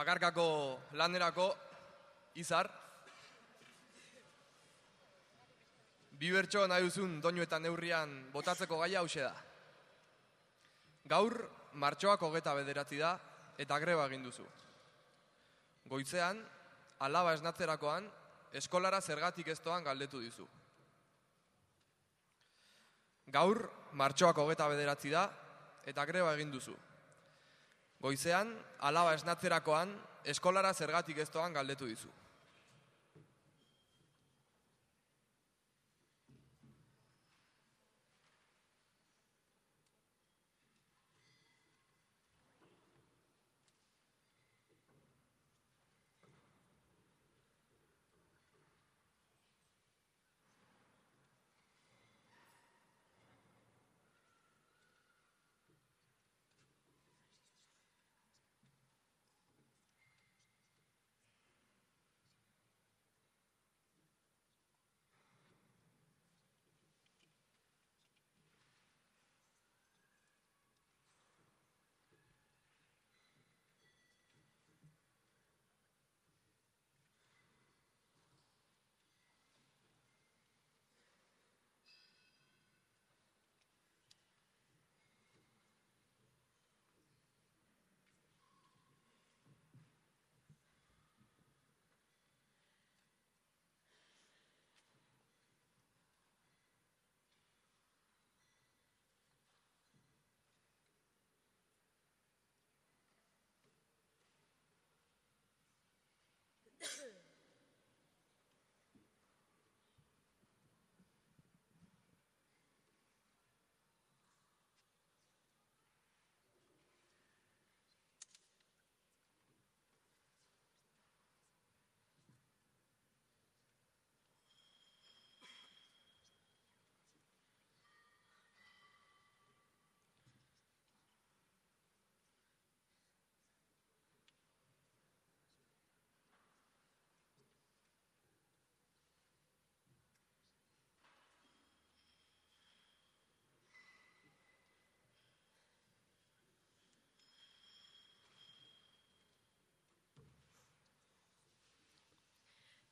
bakarkako lanerako izar. Bi bertso nahi duzun doinu eta neurrian botatzeko gaia hause da. Gaur, martxoak hogeta bederatzi da eta greba egin duzu. Goitzean, alaba esnatzerakoan, eskolara zergatik eztoan galdetu dizu. Gaur, martxoak hogeta bederatzi da eta greba egin duzu. Goizean, alaba esnatzerakoan, eskolara zergatik eztoan galdetu dizu.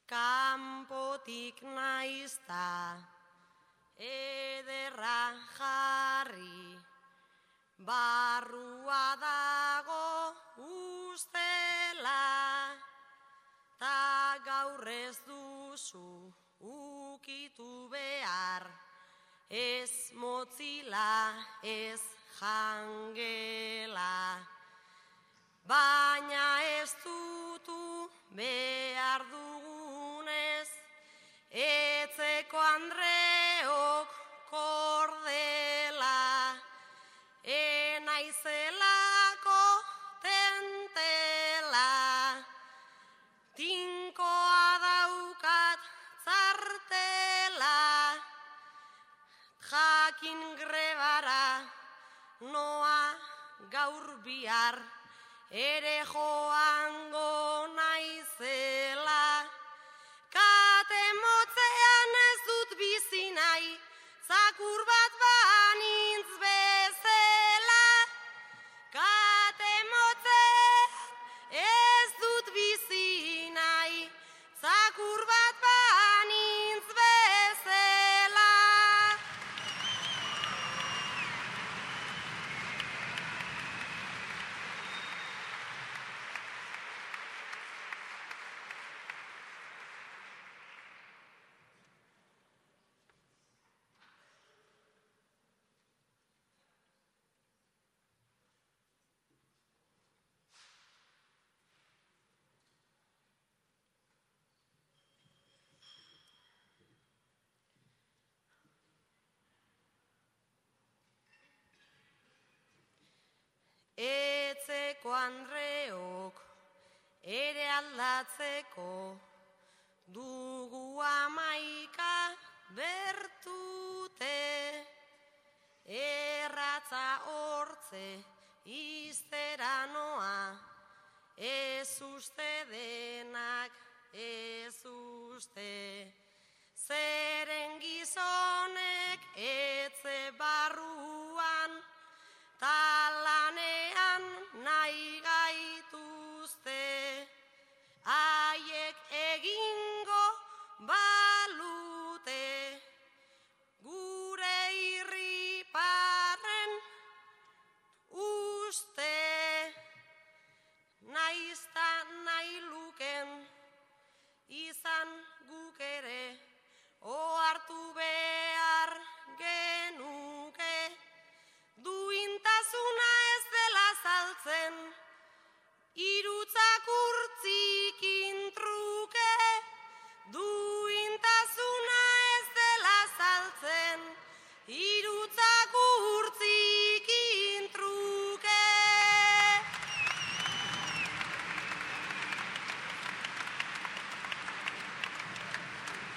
Kampotik naizta ederra jarri. Barrua dago ustela ta gaur ez duzu ukitu behar. Ez motzila ez jangela baina ez dutu behar dugunez, gaur bihar, ere joango naizela. Kate motzean ez dut bizi nahi, zakur Etzeko Andreok ere aldatzeko dugu amaika bertute erratza hortze iztera noa ez uste denak ez uste ez